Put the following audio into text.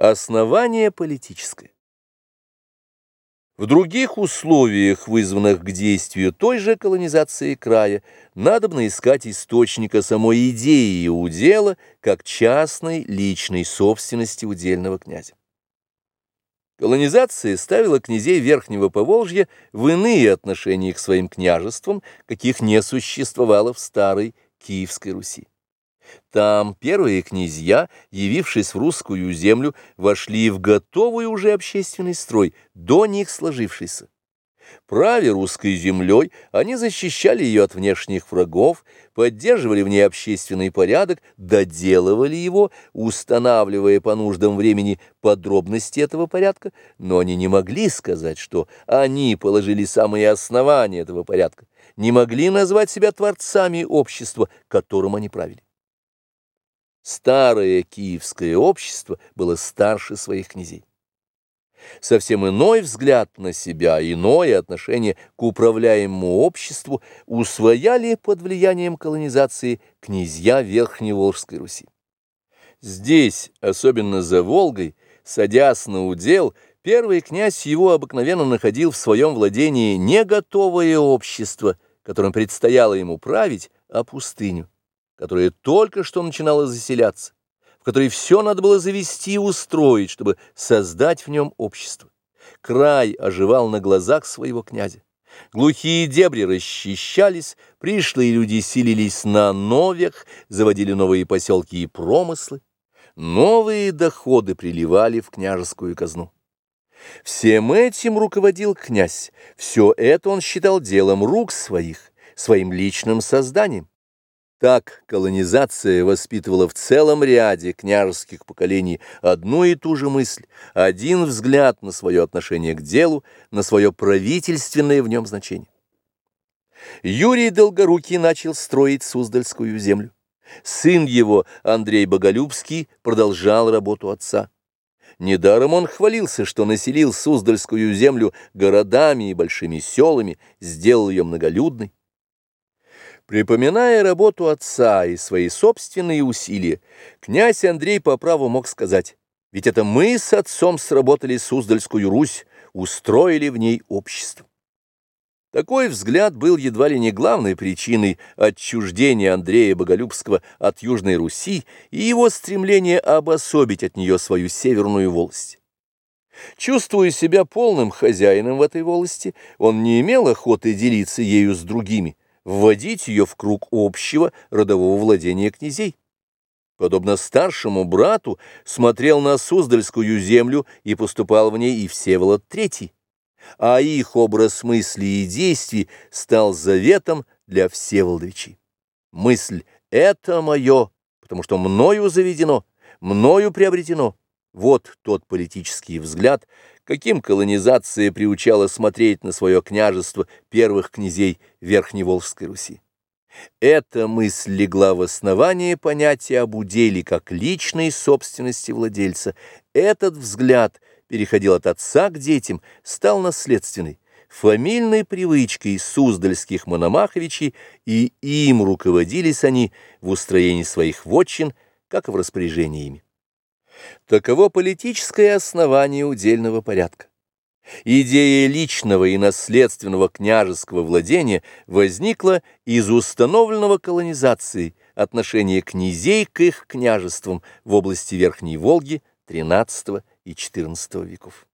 Основание политическое. В других условиях, вызванных к действию той же колонизации края, надобно искать источника самой идеи удела как частной личной собственности удельного князя. Колонизация ставила князей Верхнего Поволжья в иные отношения к своим княжествам, каких не существовало в старой Киевской Руси. Там первые князья, явившись в русскую землю, вошли в готовый уже общественный строй, до них сложившийся. Правя русской землей, они защищали ее от внешних врагов, поддерживали в ней общественный порядок, доделывали его, устанавливая по нуждам времени подробности этого порядка, но они не могли сказать, что они положили самые основания этого порядка, не могли назвать себя творцами общества, которым они правили. Старое киевское общество было старше своих князей. Совсем иной взгляд на себя, иное отношение к управляемому обществу усвояли под влиянием колонизации князья Верхневолжской Руси. Здесь, особенно за Волгой, садясь на удел, первый князь его обыкновенно находил в своем владении не готовое общество, которым предстояло ему править, а пустыню которая только что начинала заселяться, в которой все надо было завести и устроить, чтобы создать в нем общество. Край оживал на глазах своего князя. Глухие дебри расчищались, пришлые люди селились на новях, заводили новые поселки и промыслы. Новые доходы приливали в княжескую казну. Всем этим руководил князь, все это он считал делом рук своих, своим личным созданием. Так колонизация воспитывала в целом ряде княжеских поколений одну и ту же мысль, один взгляд на свое отношение к делу, на свое правительственное в нем значение. Юрий Долгорукий начал строить Суздальскую землю. Сын его, Андрей Боголюбский, продолжал работу отца. Недаром он хвалился, что населил Суздальскую землю городами и большими селами, сделал ее многолюдной. Припоминая работу отца и свои собственные усилия, князь Андрей по праву мог сказать, ведь это мы с отцом сработали Суздальскую Русь, устроили в ней общество. Такой взгляд был едва ли не главной причиной отчуждения Андрея Боголюбского от Южной Руси и его стремления обособить от нее свою северную волость. Чувствуя себя полным хозяином в этой волости, он не имел охоты делиться ею с другими, вводить ее в круг общего родового владения князей. Подобно старшему брату, смотрел на Суздальскую землю и поступал в ней и Всеволод Третий, а их образ мысли и действий стал заветом для Всеволодовичей. Мысль «это мое», потому что мною заведено, мною приобретено. Вот тот политический взгляд, каким колонизация приучала смотреть на свое княжество первых князей Верхневолжской Руси. Эта мысль легла в основание понятия об уделе как личной собственности владельца. Этот взгляд переходил от отца к детям, стал наследственной, фамильной привычкой суздальских мономаховичей, и им руководились они в устроении своих вотчин, как и в распоряжении ими. Таково политическое основание удельного порядка. Идея личного и наследственного княжеского владения возникла из установленного колонизацией отношения князей к их княжествам в области Верхней Волги XIII и XIV веков.